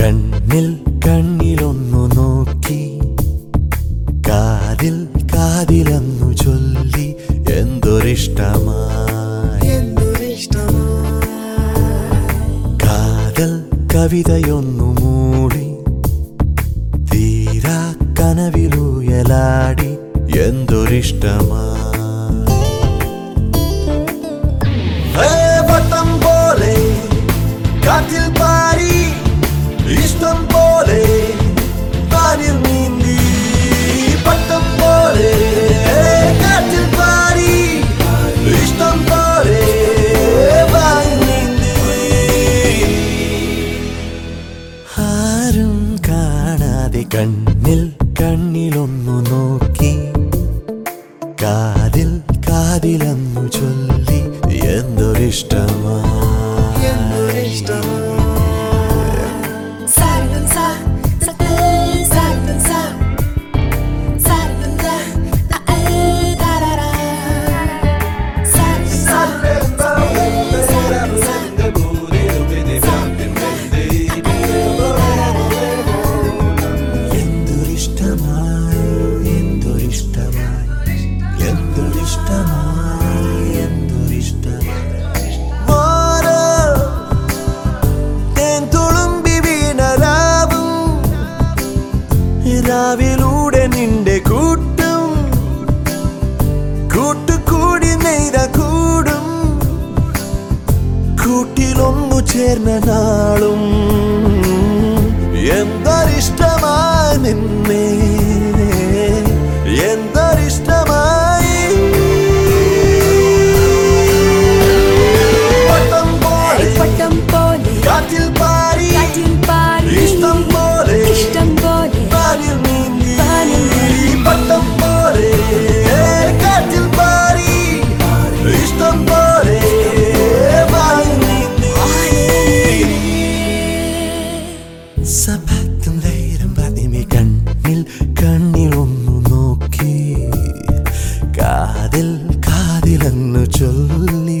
കണ്ണിൽ കണ്ണിലൊന്നു കവിതയൊന്നു മൂടി തീരാ കനവിലുയലാടി എന്തൊരിഷ്ടമാ പോലെ കാറ്റിൽ കാണാതെ കണ്ണിൽ കണ്ണിലൊന്നു നോക്കി. കാതിൽ കാതിലെന്നു ചൊല്ലി. എന്തൊരിഷ്ടമാ. Sarılınsa, രാവിലൂടെ നിന്റെ കൂട്ടും. കൂട്ടുകൂടി നെയ്ത കൂടും. കൂട്ടിലൊന്നു ചേർന്ന നാളും. എന്തൊരിഷ്ടമാണ് നിന്നെ. എന്തൊരിഷ്ടമായി സഭത്തും ധൈര്യം പതിമി കണ്ണിൽ ഒന്നു നോക്കി. കാതിൽ കാതിലെന്നു ചൊല്ലി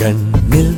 കണ്ണിൽ